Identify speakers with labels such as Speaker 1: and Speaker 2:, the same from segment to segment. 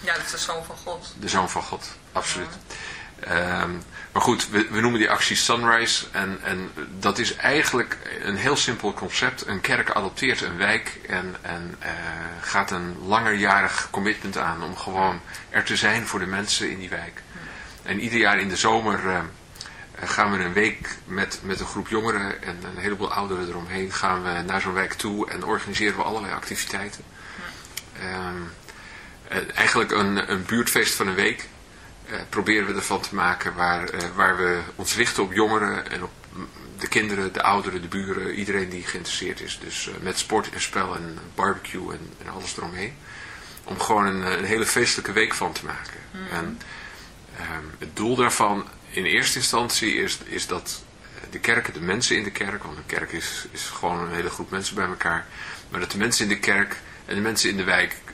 Speaker 1: Ja, dat is de Zoon van God.
Speaker 2: De Zoon van God, absoluut. Ja. Um, maar goed, we, we, noemen die actie Sunrise en, en dat is eigenlijk een heel simpel concept. Een kerk adopteert een wijk en, en uh, gaat een langerjarig commitment aan om gewoon er te zijn voor de mensen in die wijk. Ja. En ieder jaar in de zomer uh, gaan we een week met, met een groep jongeren en een heleboel ouderen eromheen gaan we naar zo'n wijk toe en organiseren we allerlei activiteiten. Ja. Um, uh, eigenlijk een, een buurtfeest van een week uh, proberen we ervan te maken waar, uh, waar we ons richten op jongeren en op de kinderen, de ouderen, de buren, iedereen die geïnteresseerd is. Dus met sport en spel en barbecue en, en alles eromheen. Om gewoon een, een, hele feestelijke week van te maken.
Speaker 1: Mhm.
Speaker 2: Mm. En het doel daarvan in eerste instantie is, is dat de kerken, de mensen in de kerk, want een kerk is, is gewoon een hele groep mensen bij elkaar. Maar dat de mensen in de kerk en de mensen in de wijk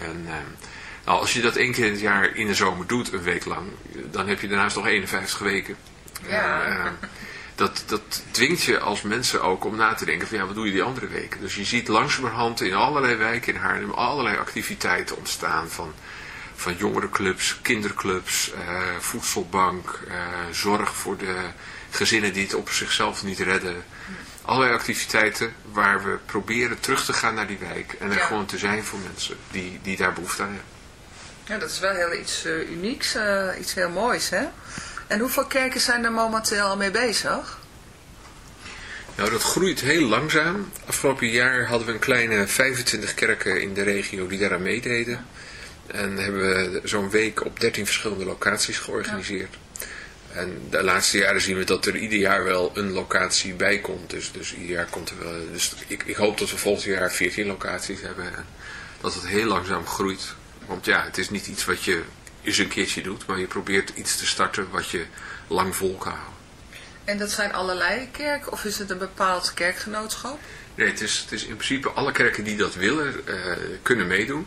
Speaker 2: En uh, nou, als je dat één keer in het jaar in de zomer doet, een week lang, dan heb je daarnaast nog 51 weken.
Speaker 1: Ja.
Speaker 2: En, uh, dat, dat dwingt je als mensen ook om na te denken van ja, wat doe je die andere weken? Dus je ziet langzamerhand in allerlei wijken in Haarlem allerlei activiteiten ontstaan van, van jongerenclubs, kinderclubs, voedselbank, zorg voor de gezinnen die het op zichzelf niet redden allerlei activiteiten waar we proberen terug te gaan naar die wijk. En er
Speaker 1: Ja.
Speaker 2: gewoon te zijn voor mensen die, die daar behoefte aan hebben.
Speaker 1: Ja, dat is wel heel iets uh, unieks, uh, iets heel moois, hè? En hoeveel kerken zijn er momenteel al mee bezig?
Speaker 2: Nou, dat groeit heel langzaam. Afgelopen jaar hadden we een kleine 25 kerken in de regio die daaraan meededen. En hebben we zo'n week op 13 verschillende locaties georganiseerd. En de laatste jaren zien we dat er ieder jaar wel een locatie bij komt. Dus, dus ieder jaar komt er wel. Dus ik, ik hoop dat we volgend jaar 14 locaties hebben. En dat het heel langzaam groeit. Want ja, het is niet iets wat je eens een keertje doet, maar je probeert iets te starten wat je lang vol kan houden.
Speaker 1: En dat zijn allerlei kerken of is het een bepaald kerkgenootschap?
Speaker 2: Nee, het is, het is in principe alle kerken die dat willen, uh, kunnen meedoen.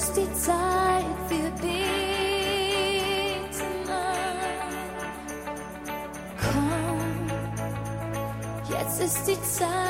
Speaker 3: Ist die Zeit, wir beten jetzt ist die Zeit,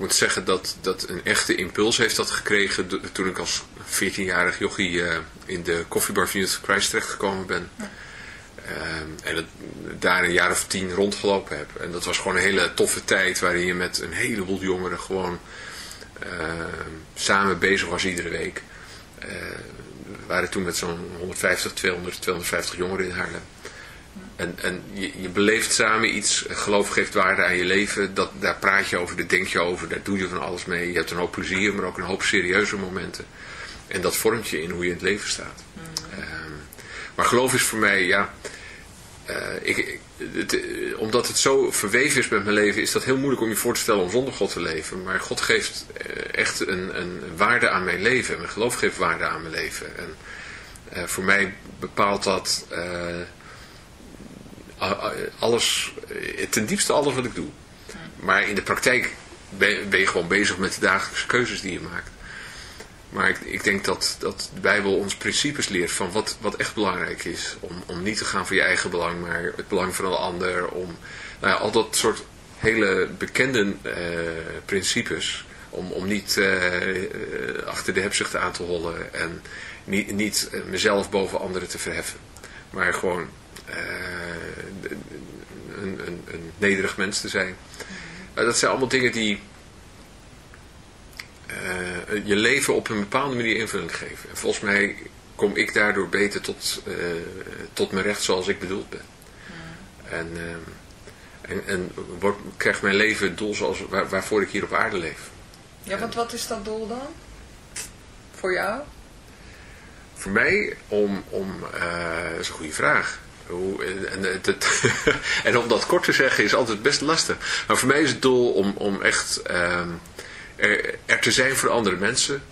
Speaker 2: Ik moet zeggen dat, dat een echte impuls heeft dat gekregen toen ik als 14-jarig jochie uh, in de koffiebar van Youth Christ terechtgekomen ben. Ja. Uh, en het, daar een jaar of tien rondgelopen heb. En dat was gewoon een hele toffe tijd waarin je met een heleboel jongeren gewoon uh, samen bezig was iedere week. We waren toen met zo'n 150, 200, 250 jongeren in Haarlem. En, en je, je beleeft samen iets, geloof geeft waarde aan je leven, dat, daar praat je over, daar denk je over, daar doe je van alles mee. Je hebt een hoop plezier, maar ook een hoop serieuze momenten. En dat vormt je in hoe je in het leven staat. Um, maar geloof is voor mij, ja, uh, ik, het, omdat het zo verweven is met mijn leven, is dat heel moeilijk om je voor te stellen om zonder God te leven. Maar God geeft echt een, een waarde aan mijn leven. Mijn geloof geeft waarde aan mijn leven. En voor mij bepaalt dat alles, ten diepste alles wat ik doe. Maar in de praktijk ben, je gewoon bezig met de dagelijkse keuzes die je maakt. Maar ik, ik denk dat, dat de Bijbel ons principes leert van wat, wat echt belangrijk is. Om, om niet te gaan voor je eigen belang, maar het belang van een ander. Om nou ja, al dat soort hele bekende uh, principes. Om, om niet uh, achter de hebzucht aan te hollen en niet, niet mezelf boven anderen te verheffen. Maar gewoon nederig mens te zijn. Uh, dat zijn allemaal dingen die uh, je leven op een bepaalde manier invulling geven. En volgens mij kom ik daardoor beter tot, uh, tot mijn recht zoals ik bedoeld ben. En, en, en wordt, krijgt mijn leven het doel zoals, waar, waarvoor ik hier op aarde leef.
Speaker 1: Ja, want wat is dat doel dan? Voor jou?
Speaker 2: Voor mij om, om dat is een goede vraag. En, het, en om dat kort te zeggen is altijd best lastig. Maar voor mij is het doel om, om echt um, er, er, te zijn voor andere mensen.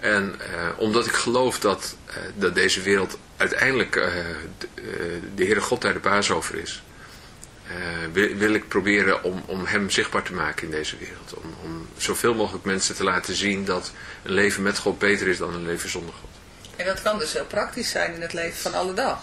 Speaker 2: En uh, omdat ik geloof dat, uh, dat deze wereld uiteindelijk de, de Heere God daar de baas over is. Wil, wil, ik proberen om, om hem zichtbaar te maken in deze wereld. Om, om zoveel mogelijk mensen te laten zien dat een leven met God beter is dan een leven zonder God.
Speaker 1: En dat kan dus heel praktisch zijn in het leven van alle dag.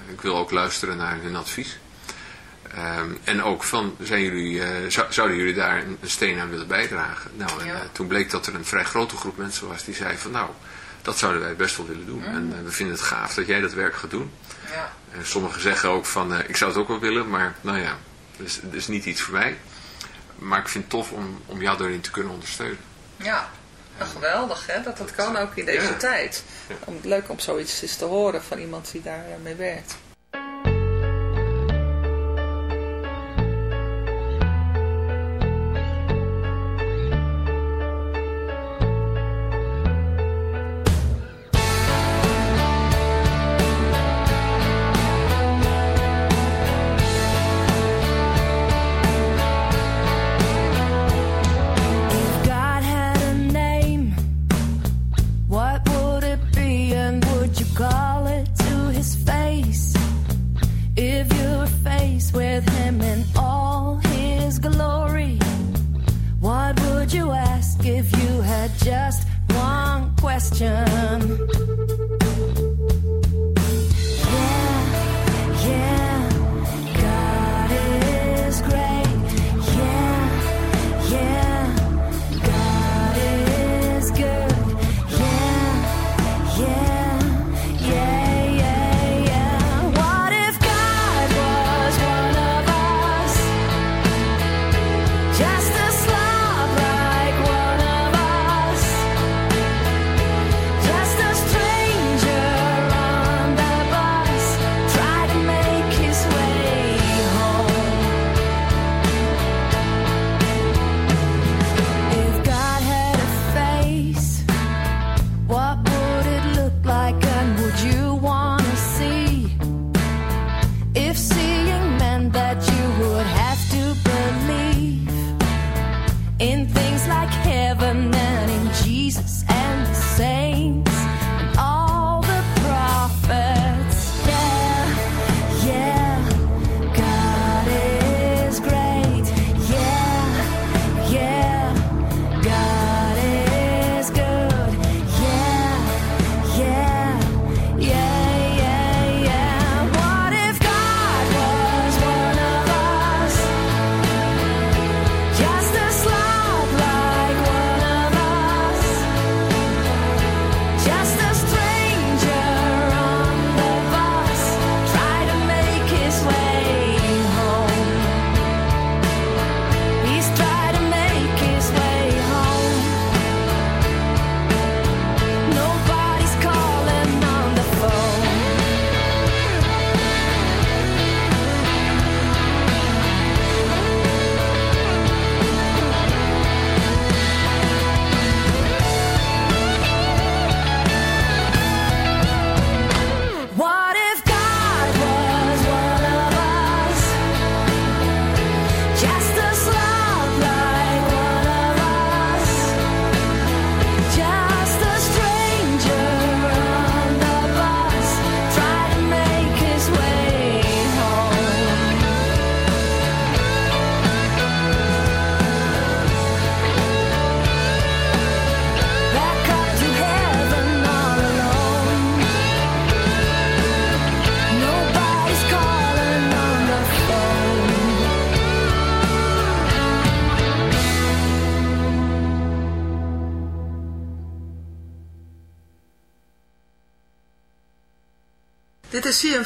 Speaker 2: Ik wil ook luisteren naar hun advies. Ehm, en ook van, zijn jullie, eh, zou- zouden jullie daar een, een steen aan willen bijdragen? Nou, en
Speaker 1: Ja.
Speaker 2: eh, toen bleek dat er een vrij grote groep mensen was die zei van, nou, dat zouden wij best wel willen doen. En eh, we vinden het gaaf dat jij dat werk gaat doen.
Speaker 1: Ja.
Speaker 2: En sommigen zeggen ook van, ik zou het ook wel willen, maar nou ja, dat is, dat is niet iets voor mij. Maar ik vind het tof om, om jou daarin te kunnen ondersteunen.
Speaker 1: Ja, nou, geweldig hè, dat dat kan ook in deze
Speaker 2: Ja.
Speaker 1: tijd. Leuk om zoiets eens te horen van iemand die daar eh, mee werkt.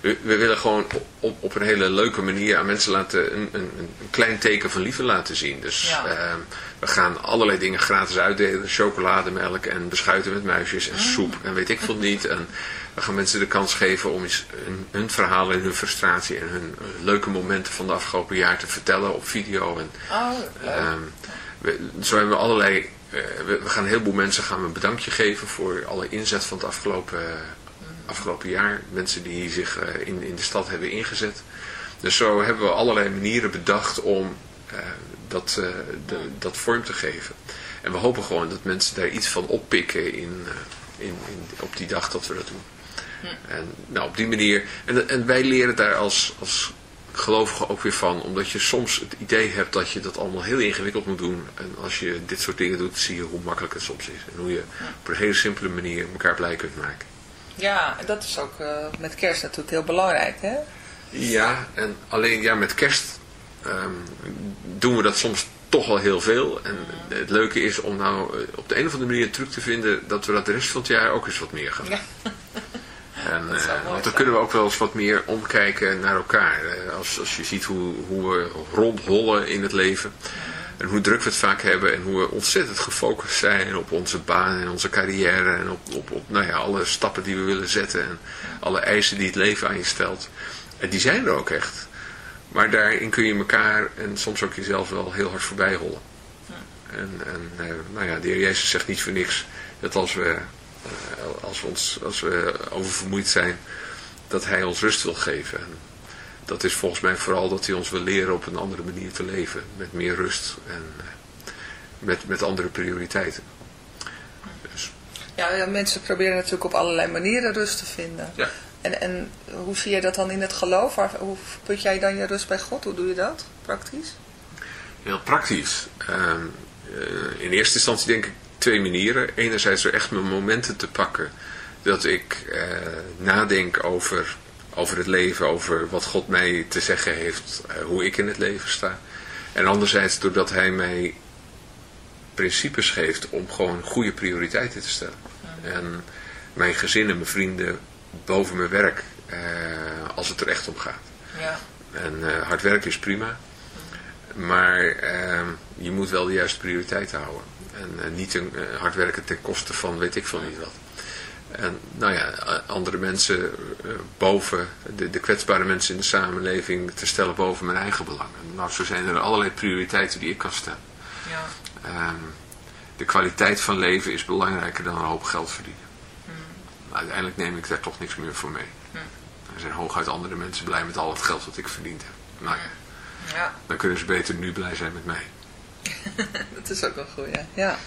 Speaker 2: We, we willen gewoon op, op een hele leuke manier aan mensen laten een, een, een klein teken van liefde laten zien. Dus
Speaker 1: ja.
Speaker 2: uh, we gaan allerlei dingen gratis uitdelen. Chocolademelk en beschuiten met muisjes en soep en weet ik veel niet. En we gaan mensen de kans geven om eens hun, hun verhalen en hun frustratie en hun leuke momenten van de afgelopen jaar te vertellen op video. En,
Speaker 1: oh,
Speaker 2: uh, we, zo hebben we allerlei... Uh, we, we, gaan een heleboel mensen gaan we een bedankje geven voor alle inzet van het afgelopen, afgelopen jaar. Mensen die zich uh, in, in de stad hebben ingezet. Dus zo hebben we allerlei manieren bedacht om uh, dat, uh, de, dat vorm te geven. En we hopen gewoon dat mensen daar iets van oppikken in, in, in, op die dag dat we dat doen.
Speaker 1: Hm.
Speaker 2: En nou, op die manier... En, en wij leren daar als, als gelovigen ook weer van. Omdat je soms het idee hebt dat je dat allemaal heel ingewikkeld moet doen. En als je dit soort dingen doet, zie je hoe makkelijk het soms is. En hoe je op een hele simpele manier elkaar blij kunt maken.
Speaker 1: Ja, dat is ook uh, met kerst natuurlijk heel belangrijk, hè?
Speaker 2: Ja, en alleen ja, met kerst um, doen we dat soms toch wel heel veel. En het leuke is om nou op de een of andere manier een truc te vinden dat we dat de rest van het jaar ook eens wat meer gaan doen.
Speaker 1: Ja.
Speaker 2: En, uh, want dan kunnen we ook wel eens wat meer omkijken naar elkaar. Als, als je ziet hoe, hoe we rondhollen in het leven. En hoe druk we het vaak hebben. En hoe we ontzettend gefocust zijn op onze baan en onze carrière. En op, op, op nou ja, alle stappen die we willen zetten. En alle eisen die het leven aan je stelt. En die zijn er ook echt. Maar daarin kun je elkaar en soms ook jezelf wel heel hard voorbij rollen. En, en uh, nou ja, de heer Jezus zegt niet voor niks dat als we, uh, als we, ons, als we oververmoeid zijn, dat hij ons rust wil geven. Dat is volgens mij vooral dat hij ons wil leren op een andere manier te leven. Met meer rust en uh, met, met andere prioriteiten. Dus.
Speaker 1: Ja, ja, mensen proberen natuurlijk op allerlei manieren rust te vinden.
Speaker 2: Ja.
Speaker 1: En, en hoe zie je dat dan in het geloof? Hoe put jij dan je rust bij God? Hoe doe je dat praktisch?
Speaker 2: Heel praktisch. Um, uh, in eerste instantie denk ik twee manieren. Enerzijds door echt mijn momenten te pakken. Dat ik uh, nadenk over, over het leven, over wat God mij te zeggen heeft, uh, hoe ik in het leven sta. En anderzijds doordat hij mij principes geeft om gewoon goede prioriteiten te stellen. En mijn gezin en mijn vrienden boven mijn werk, uh, als het er echt om gaat.
Speaker 1: Ja.
Speaker 2: En uh, hard werken is prima, maar uh, je moet wel de juiste prioriteiten houden. En niet een, hard werken ten koste van weet ik veel niet wat. En nou ja, andere mensen boven, de, de kwetsbare mensen in de samenleving te stellen boven mijn eigen belang. En nou, zo zijn er allerlei prioriteiten die ik kan stellen.
Speaker 1: Ja.
Speaker 2: Um, de kwaliteit van leven is belangrijker dan een hoop geld verdienen. Maar uiteindelijk neem ik daar toch niks meer voor mee.
Speaker 1: Hm.
Speaker 2: Er zijn hooguit andere mensen blij met al het geld dat ik verdiend heb. Nou ja,
Speaker 1: ja.
Speaker 2: dan kunnen ze beter nu blij zijn met mij.
Speaker 1: dat is ook wel goed, ja. ja.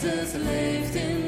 Speaker 3: Jesus lived in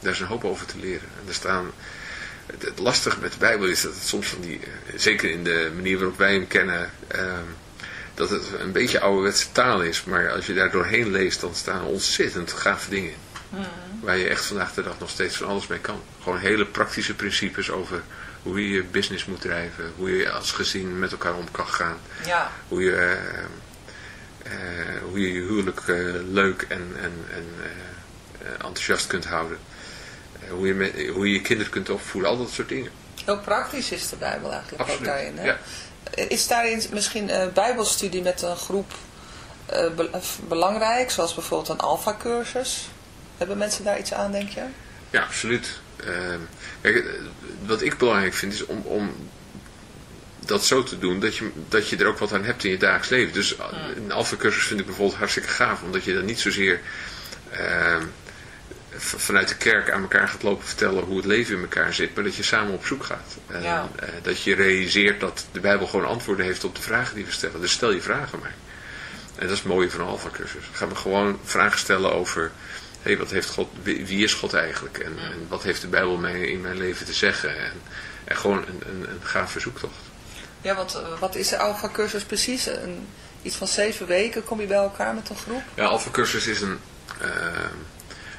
Speaker 2: Daar is een hoop over te leren. En er staan, het, het lastige met de Bijbel is dat het soms van die, zeker in de manier waarop wij hem kennen, um, dat het een beetje ouderwetse taal is. Maar als je daar doorheen leest, dan staan ontzettend gave dingen in. Mm. Waar je echt vandaag de dag nog steeds van alles mee kan. Gewoon hele praktische principes over hoe je je business moet drijven. Hoe je als gezin met elkaar om kan gaan.
Speaker 1: Ja.
Speaker 2: Hoe je... Uh, uh, hoe je je huwelijk uh, leuk en, en, en enthousiast kunt houden hoe je, met, hoe je je kinderen kunt opvoeden, al dat soort dingen.
Speaker 1: Heel praktisch is de Bijbel eigenlijk
Speaker 2: Absoluut,
Speaker 1: ook daarin. Hè?
Speaker 2: Ja.
Speaker 1: Is daarin misschien een bijbelstudie met een groep uh, be belangrijk, zoals bijvoorbeeld een alfa-cursus? Hebben mensen daar iets aan, denk je?
Speaker 2: Ja, absoluut. Uh, kijk, wat ik belangrijk vind is om, om dat zo te doen dat je, dat je er ook wat aan hebt in je dagelijks leven. Dus een alfa-cursus vind ik bijvoorbeeld hartstikke gaaf, omdat je dan niet zozeer... Vanuit de kerk aan elkaar gaat lopen vertellen hoe het leven in elkaar zit, maar dat je samen op zoek gaat. En
Speaker 1: ja.
Speaker 2: uh, dat je realiseert dat de Bijbel gewoon antwoorden heeft op de vragen die we stellen. Dus stel je vragen maar. En dat is het mooie van een alfa-cursus. Gaan we gewoon vragen stellen over, hey, wat heeft God, wie is God eigenlijk? En, en wat heeft de Bijbel mij in mijn leven te zeggen? En, en gewoon een, een, een gave zoektocht.
Speaker 1: Ja, want uh, wat is de alfa-cursus precies? Een, iets van zeven weken kom je bij elkaar met een groep?
Speaker 2: Ja, alfa-cursus is een... Uh,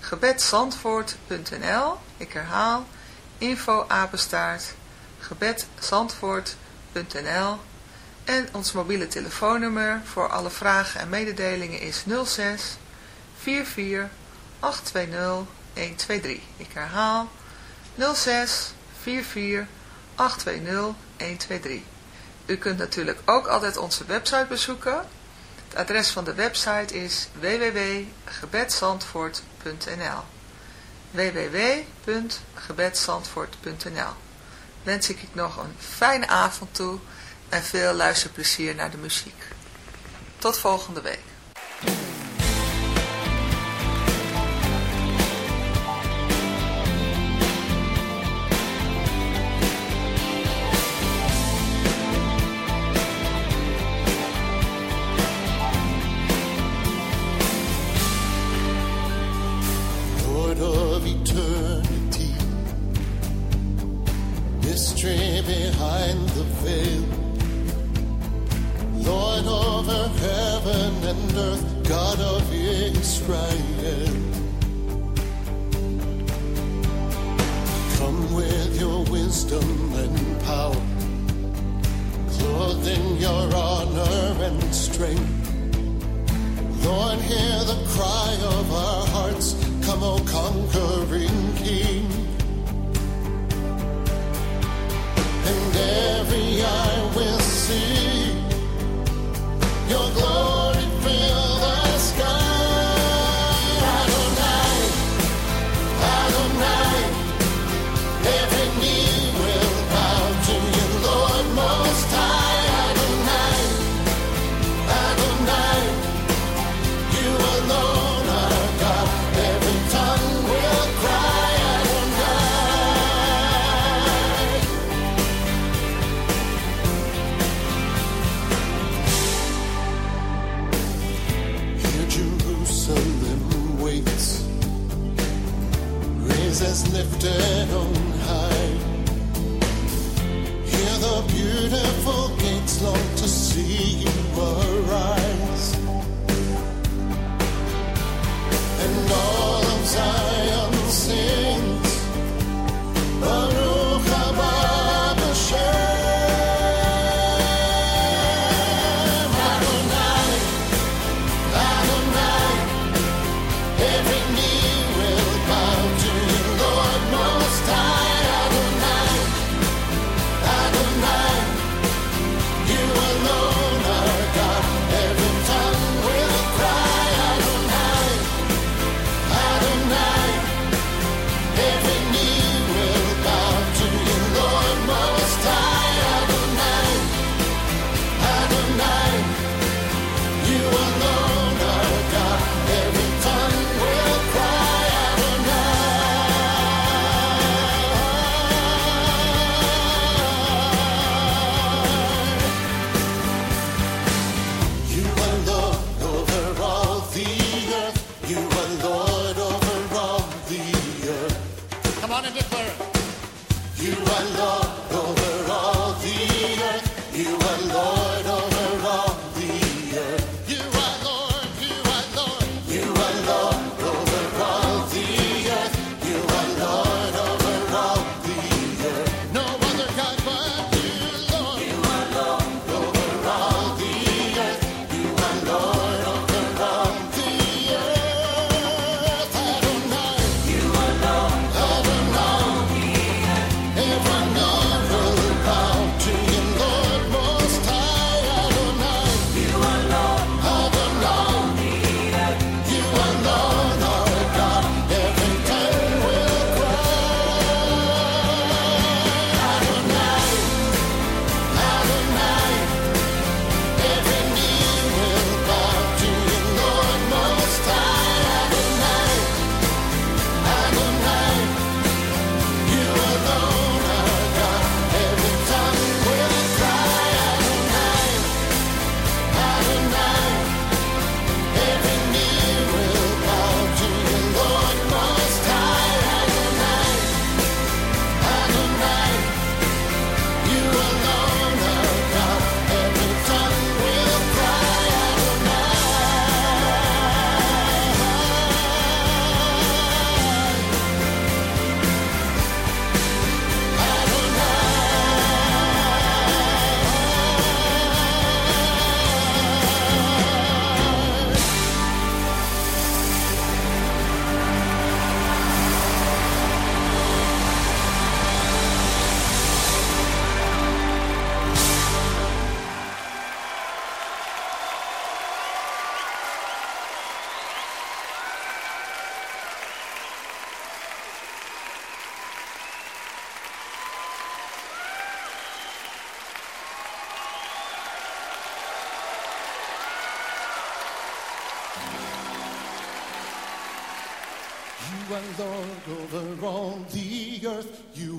Speaker 1: gebedsandvoort.nl Ik herhaal info apenstaart gebedsandvoort.nl En ons mobiele telefoonnummer voor alle vragen en mededelingen is 06 44 820 123. Ik herhaal 06 44 820 123. U kunt natuurlijk ook altijd onze website bezoeken. Het adres van de website is www.gebedsandvoort.nl www.gebedsandvoort.nl Wens ik nog een fijne avond toe en veel luisterplezier naar de muziek. Tot volgende week.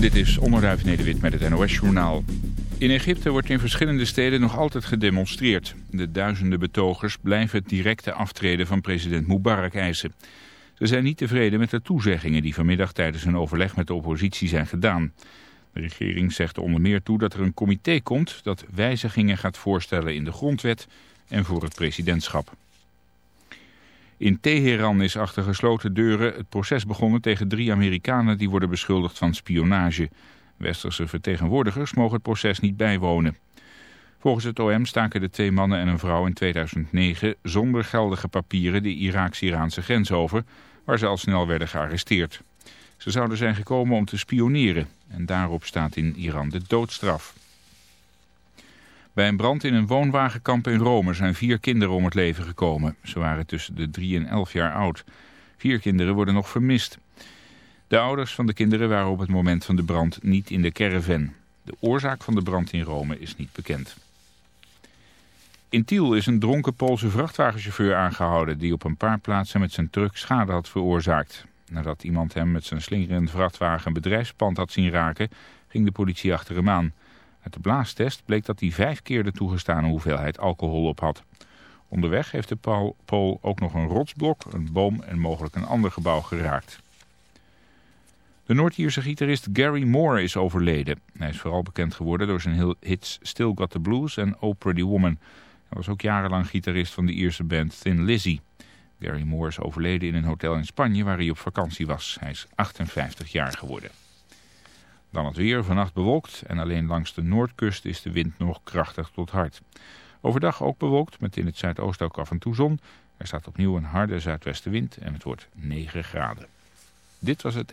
Speaker 4: Dit is Onderduif Nederwit met het NOS journaal. In Egypte wordt in verschillende steden nog altijd gedemonstreerd. De duizenden betogers blijven het directe aftreden van president Mubarak eisen. Ze zijn niet tevreden met de toezeggingen die vanmiddag tijdens een overleg met de oppositie zijn gedaan. De regering zegt onder meer toe dat er een comité komt dat wijzigingen gaat voorstellen in de grondwet en voor het presidentschap. In Teheran is achter gesloten deuren het proces begonnen tegen drie Amerikanen die worden beschuldigd van spionage. Westerse vertegenwoordigers mogen het proces niet bijwonen. Volgens het OM staken de twee mannen en een vrouw in 2009 zonder geldige papieren de Iraaks-Iraanse grens over waar ze al snel werden gearresteerd. Ze zouden zijn gekomen om te spioneren en daarop staat in Iran de doodstraf. Bij een brand in een woonwagenkamp in Rome zijn vier kinderen om het leven gekomen. Ze waren tussen de drie en elf jaar oud. Vier kinderen worden nog vermist. De ouders van de kinderen waren op het moment van de brand niet in de caravan. De oorzaak van de brand in Rome is niet bekend. In Tiel is een dronken Poolse vrachtwagenchauffeur aangehouden... die op een paar plaatsen met zijn truck schade had veroorzaakt. Nadat iemand hem met zijn slingerende vrachtwagen bedrijfspand had zien raken... ging de politie achter hem aan. Uit de blaastest bleek dat hij vijf keer de toegestane hoeveelheid alcohol op had. Onderweg heeft de Pool ook nog een rotsblok, een boom en mogelijk een ander gebouw geraakt. De Noord-Ierse gitarist Gary Moore is overleden. Hij is vooral bekend geworden door zijn hits Still Got The Blues en Oh Pretty Woman... Hij was ook jarenlang gitarist van de Ierse band Thin Lizzy. Gary Moore is overleden in een hotel in Spanje waar hij op vakantie was. Hij is 58 jaar geworden. Dan het weer, vannacht bewolkt en alleen langs de noordkust is de wind nog krachtig tot hard. Overdag ook bewolkt met in het zuidoosten ook af en toe zon. Er staat opnieuw een harde zuidwestenwind en het wordt 9 graden. Dit was het